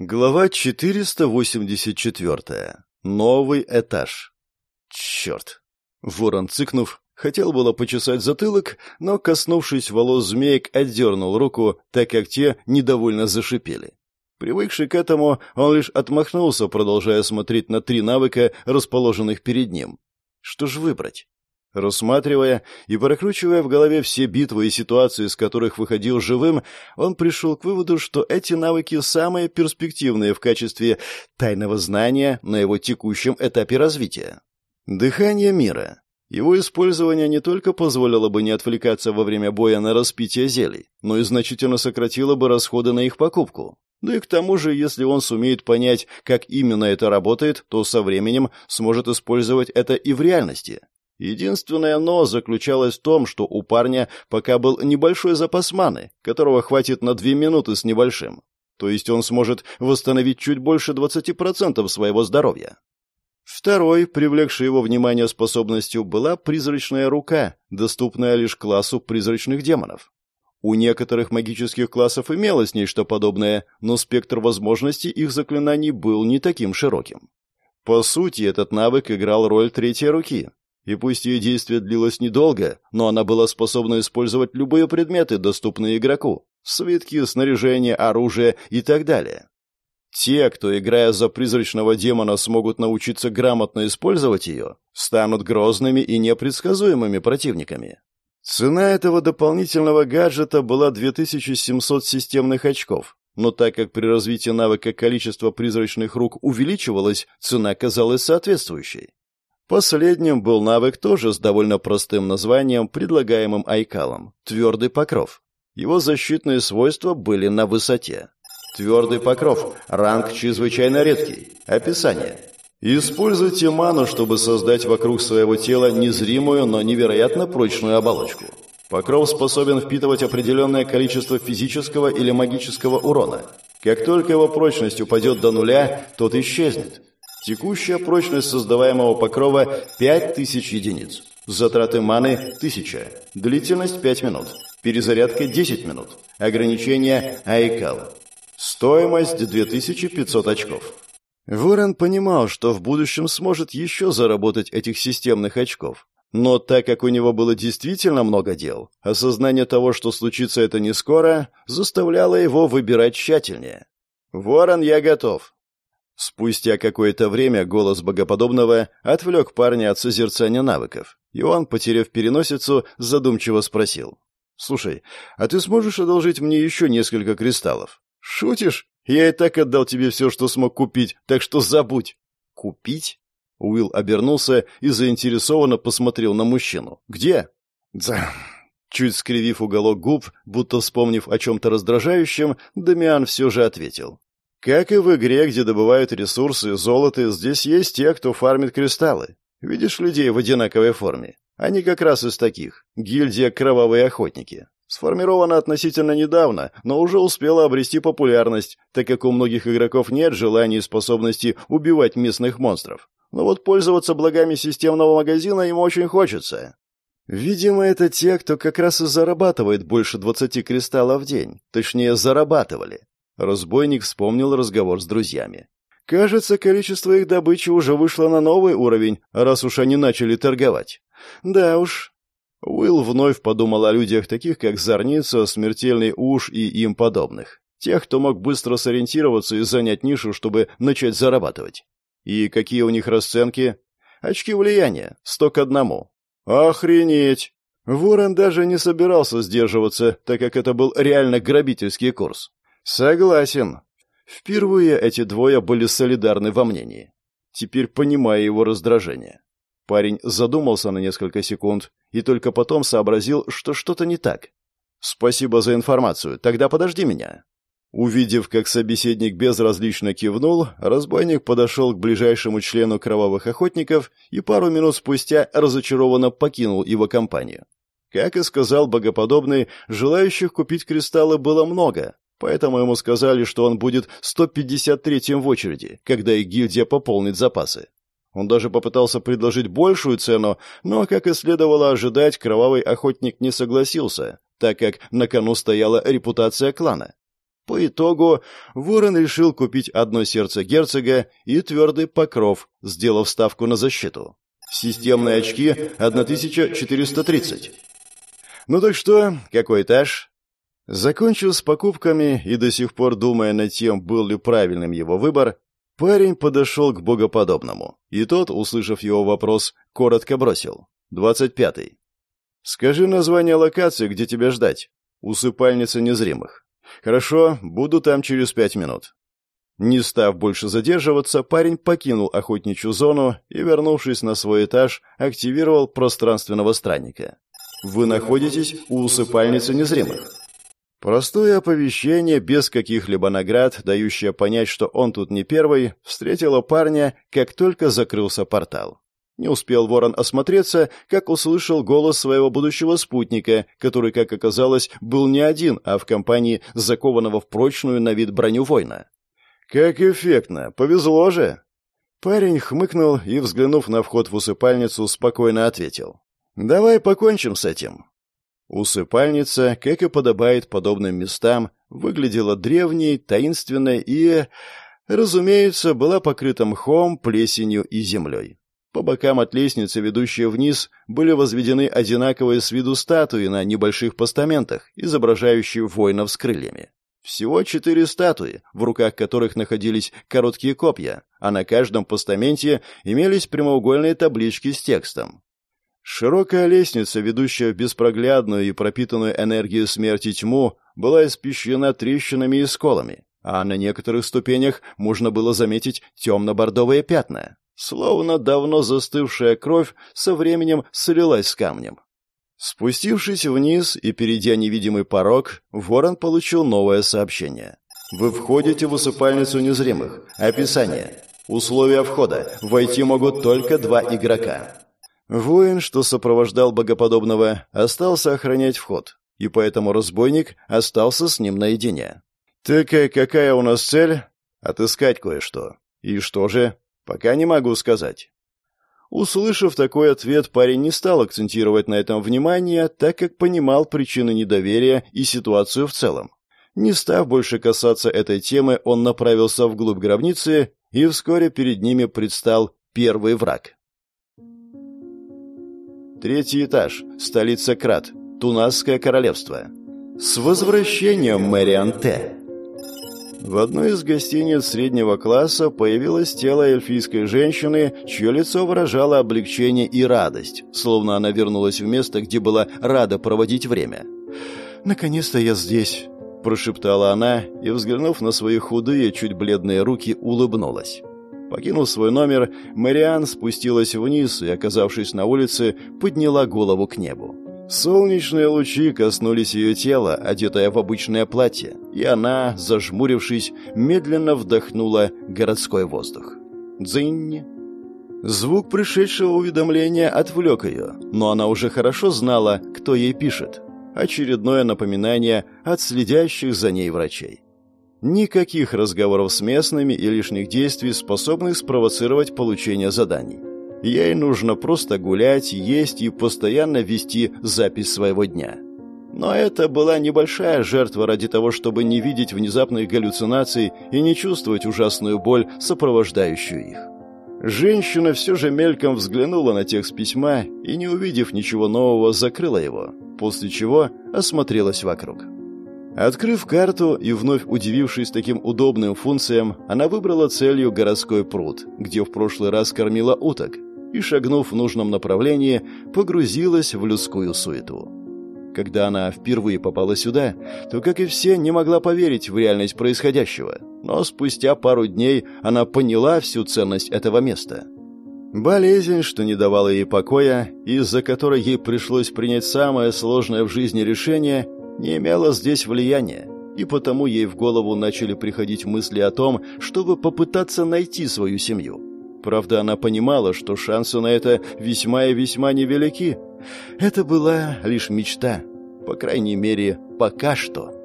Глава 484. Новый этаж. Черт. Ворон, цыкнув, хотел было почесать затылок, но, коснувшись волос змеек, отдернул руку, так как те недовольно зашипели. Привыкший к этому, он лишь отмахнулся, продолжая смотреть на три навыка, расположенных перед ним. Что ж выбрать? Рассматривая и прокручивая в голове все битвы и ситуации, из которых выходил живым, он пришел к выводу, что эти навыки самые перспективные в качестве тайного знания на его текущем этапе развития. Дыхание мира. Его использование не только позволило бы не отвлекаться во время боя на распитие зелий, но и значительно сократило бы расходы на их покупку. Да и к тому же, если он сумеет понять, как именно это работает, то со временем сможет использовать это и в реальности. Единственное «но» заключалось в том, что у парня пока был небольшой запас маны, которого хватит на две минуты с небольшим. То есть он сможет восстановить чуть больше 20% своего здоровья. Второй, привлекший его внимание способностью, была призрачная рука, доступная лишь классу призрачных демонов. У некоторых магических классов имелось нечто подобное, но спектр возможностей их заклинаний был не таким широким. По сути, этот навык играл роль третьей руки, и пусть ее действие длилось недолго, но она была способна использовать любые предметы, доступные игроку. Свитки, снаряжение, оружие и так далее. Те, кто, играя за призрачного демона, смогут научиться грамотно использовать ее, станут грозными и непредсказуемыми противниками. Цена этого дополнительного гаджета была 2700 системных очков, но так как при развитии навыка количество призрачных рук увеличивалось, цена казалась соответствующей. Последним был навык тоже с довольно простым названием, предлагаемым Айкалом – твердый покров. Его защитные свойства были на высоте. Твердый покров. Ранг чрезвычайно редкий. Описание. Используйте ману, чтобы создать вокруг своего тела незримую, но невероятно прочную оболочку. Покров способен впитывать определенное количество физического или магического урона. Как только его прочность упадет до нуля, тот исчезнет. Текущая прочность создаваемого покрова 5000 единиц. Затраты маны 1000. Длительность 5 минут. Перезарядка 10 минут. Ограничение Айкал. Стоимость 2500 очков. Ворон понимал, что в будущем сможет еще заработать этих системных очков. Но так как у него было действительно много дел, осознание того, что случится это не скоро, заставляло его выбирать тщательнее. «Ворон, я готов. Спустя какое-то время голос богоподобного отвлек парня от созерцания навыков, и он, потеряв переносицу, задумчиво спросил. «Слушай, а ты сможешь одолжить мне еще несколько кристаллов?» «Шутишь? Я и так отдал тебе все, что смог купить, так что забудь». «Купить?» Уилл обернулся и заинтересованно посмотрел на мужчину. «Где?» «Да...» Чуть скривив уголок губ, будто вспомнив о чем-то раздражающем, Дамиан все же ответил. Как и в игре, где добывают ресурсы, золото, здесь есть те, кто фармит кристаллы. Видишь людей в одинаковой форме? Они как раз из таких. Гильдия «Кровавые охотники». Сформирована относительно недавно, но уже успела обрести популярность, так как у многих игроков нет желания и способности убивать местных монстров. Но вот пользоваться благами системного магазина им очень хочется. Видимо, это те, кто как раз и зарабатывает больше 20 кристаллов в день. Точнее, зарабатывали. Разбойник вспомнил разговор с друзьями. Кажется, количество их добычи уже вышло на новый уровень, раз уж они начали торговать. Да уж. Уилл вновь подумал о людях таких, как Зарница, Смертельный Уж и им подобных. Тех, кто мог быстро сориентироваться и занять нишу, чтобы начать зарабатывать. И какие у них расценки? Очки влияния. Сто к одному. Охренеть! Ворон даже не собирался сдерживаться, так как это был реально грабительский курс. Согласен. Впервые эти двое были солидарны во мнении. Теперь понимаю его раздражение. Парень задумался на несколько секунд и только потом сообразил, что что-то не так. «Спасибо за информацию. Тогда подожди меня». Увидев, как собеседник безразлично кивнул, разбойник подошел к ближайшему члену кровавых охотников и пару минут спустя разочарованно покинул его компанию. Как и сказал богоподобный, желающих купить кристаллы было много, Поэтому ему сказали, что он будет 153-м в очереди, когда их гильдия пополнит запасы. Он даже попытался предложить большую цену, но, как и следовало ожидать, кровавый охотник не согласился, так как на кону стояла репутация клана. По итогу Ворон решил купить одно сердце герцога и твердый покров, сделав ставку на защиту. Системные очки 1430. Ну так что, какой этаж? Закончив с покупками и до сих пор думая над тем, был ли правильным его выбор, парень подошел к богоподобному, и тот, услышав его вопрос, коротко бросил. «Двадцать пятый». «Скажи название локации, где тебя ждать». «Усыпальница незримых». «Хорошо, буду там через пять минут». Не став больше задерживаться, парень покинул охотничью зону и, вернувшись на свой этаж, активировал пространственного странника. «Вы находитесь у усыпальницы незримых». Простое оповещение, без каких-либо наград, дающее понять, что он тут не первый, встретило парня, как только закрылся портал. Не успел ворон осмотреться, как услышал голос своего будущего спутника, который, как оказалось, был не один, а в компании закованного в прочную на вид броню воина. «Как эффектно! Повезло же!» Парень хмыкнул и, взглянув на вход в усыпальницу, спокойно ответил. «Давай покончим с этим. Усыпальница, как и подобает подобным местам, выглядела древней, таинственной и, разумеется, была покрыта мхом, плесенью и землей. По бокам от лестницы, ведущей вниз, были возведены одинаковые с виду статуи на небольших постаментах, изображающие воинов с крыльями. Всего четыре статуи, в руках которых находились короткие копья, а на каждом постаменте имелись прямоугольные таблички с текстом. Широкая лестница, ведущая в беспроглядную и пропитанную энергией смерти тьму, была испещрена трещинами и сколами, а на некоторых ступенях можно было заметить темно-бордовые пятна. Словно давно застывшая кровь со временем слилась с камнем. Спустившись вниз и перейдя невидимый порог, Ворон получил новое сообщение. «Вы входите в усыпальницу незримых. Описание. Условия входа. Войти могут только два игрока. Воин, что сопровождал богоподобного, остался охранять вход, и поэтому разбойник остался с ним наедине. «Так какая у нас цель?» «Отыскать кое-что». «И что же?» «Пока не могу сказать». Услышав такой ответ, парень не стал акцентировать на этом внимание, так как понимал причины недоверия и ситуацию в целом. Не став больше касаться этой темы, он направился вглубь гробницы, и вскоре перед ними предстал первый враг. Третий этаж. Столица Крат. Тунасское королевство. С возвращением, Мэриан. В одной из гостиниц среднего класса появилось тело эльфийской женщины, чье лицо выражало облегчение и радость, словно она вернулась в место, где была рада проводить время. «Наконец-то я здесь», – прошептала она и, взглянув на свои худые, чуть бледные руки, улыбнулась. Покинув свой номер, Мариан спустилась вниз и, оказавшись на улице, подняла голову к небу. Солнечные лучи коснулись ее тела, одетая в обычное платье, и она, зажмурившись, медленно вдохнула городской воздух. Дзынь! Звук пришедшего уведомления отвлек ее, но она уже хорошо знала, кто ей пишет. Очередное напоминание от следящих за ней врачей. Никаких разговоров с местными и лишних действий, способных спровоцировать получение заданий. Ей нужно просто гулять, есть и постоянно вести запись своего дня. Но это была небольшая жертва ради того, чтобы не видеть внезапных галлюцинаций и не чувствовать ужасную боль, сопровождающую их. Женщина все же мельком взглянула на текст письма и, не увидев ничего нового, закрыла его, после чего осмотрелась вокруг. Открыв карту и вновь удивившись таким удобным функциям, она выбрала целью городской пруд, где в прошлый раз кормила уток, и, шагнув в нужном направлении, погрузилась в людскую суету. Когда она впервые попала сюда, то, как и все, не могла поверить в реальность происходящего, но спустя пару дней она поняла всю ценность этого места. Болезнь, что не давала ей покоя, из-за которой ей пришлось принять самое сложное в жизни решение – не имела здесь влияния, и потому ей в голову начали приходить мысли о том, чтобы попытаться найти свою семью. Правда, она понимала, что шансы на это весьма и весьма невелики. Это была лишь мечта, по крайней мере, пока что.